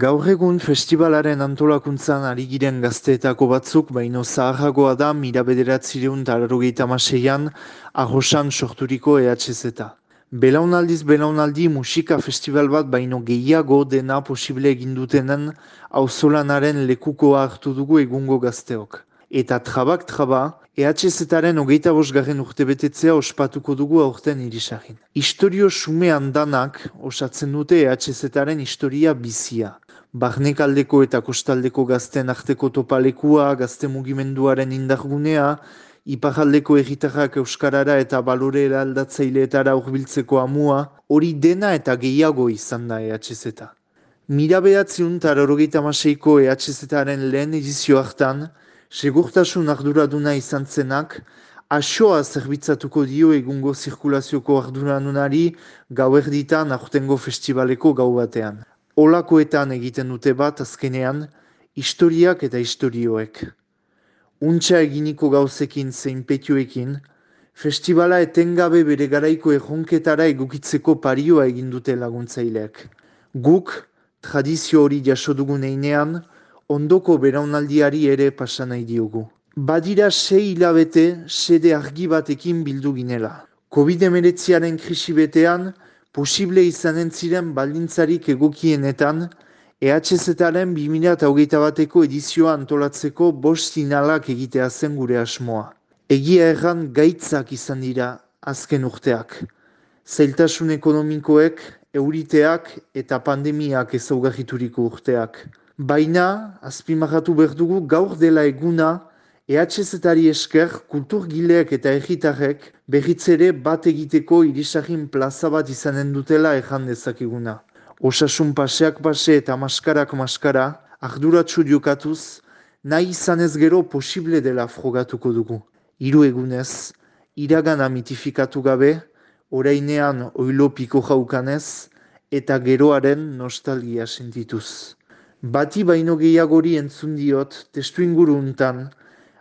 Gaur egun festivalaren antolakuntzan ari giren gazteetako batzuk, baino zaharragoa da mira bederatzireun tararogeita maseian ahosan sorturiko EHZ-eta. Belaunaldiz belaunaldi musika festival bat baino gehiago dena posible egindutenen auzolanaren lekukoa hartu dugu egungo gazteok. Eta trabak traba, EHZ-aren hogeita bosgarren urte betetzea ospatuko dugu aurten irisagin. Historio sumean danak osatzen dute EHZ-aren historia bizia. Barnekaldeko eta kostaldeko gazten arteko topalekua, gazte mugimenduaren indargunea, iparaldeko egitarrak euskarara eta balorera aldatzaileetara urbiltzeko amua, hori dena eta gehiago izan da EHZ. Mira behatziun tarorogeita maseiko EHZ-aren lehen edizio hartan, segurtasun arduraduna izan zenak, asoa zerbitzatuko dio egungo zirkulazioko arduradunari gauerditan aurtengo festivaleko gau batean. Olakoetan egiten dute bat azkenean, historiak eta historioek. Untxa eginiko gauzekin zein petioekin, festivala etengabe bere garaiko erronketara egukitzeko parioa egin dute laguntzaileak. Guk, tradizio hori jaso dugun einean, ondoko beraunaldiari ere pasan nahi diogu. Badira sei hilabete sede argi batekin bildu ginela. Covid-19 krisi betean, posible izanen ziren baldintzarik egokienetan, EHZ-aren 2008 bateko edizioa antolatzeko bost zinalak egitea zen gure asmoa. Egia erran gaitzak izan dira azken urteak. Zailtasun ekonomikoek, euriteak eta pandemiak ezaugarrituriko urteak. Baina, azpimarratu behar dugu gaur dela eguna, EHZ-etari esker kulturgileek eta egitarrek berriz ere bat egiteko irisagin plaza bat izanen dutela erran dezakiguna. Osasun paseak pase eta maskarak maskara, arduratsu diokatuz, nahi izanez gero posible dela frogatuko dugu. Hiru egunez, iragana mitifikatu gabe, orainean oilo piko jaukanez, eta geroaren nostalgia sentituz. Bati baino gehiagori entzun diot, testu inguru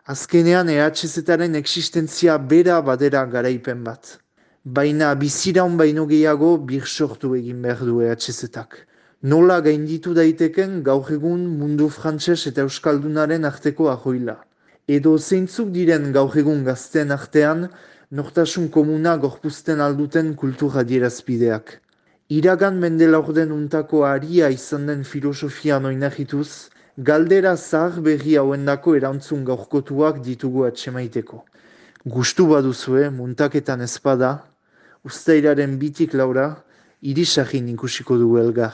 Azkenean EHZ-aren existentzia bera badera garaipen bat. Baina biziraun baino gehiago bir sortu egin behar du EHZ-ak. Nola gainditu daiteken gaur egun mundu frantses eta euskaldunaren arteko ahoila. Edo zeintzuk diren gaur egun gazten artean, nortasun komuna gorpuzten alduten kultura dierazpideak. Iragan mendela orden untako aria izan den filosofia noinahituz, galdera zahar berri hauendako erantzun gaurkotuak ditugu atxemaiteko. Gustu baduzue, muntaketan ezpada, ustairaren bitik laura, irisagin ikusiko dugu elgar.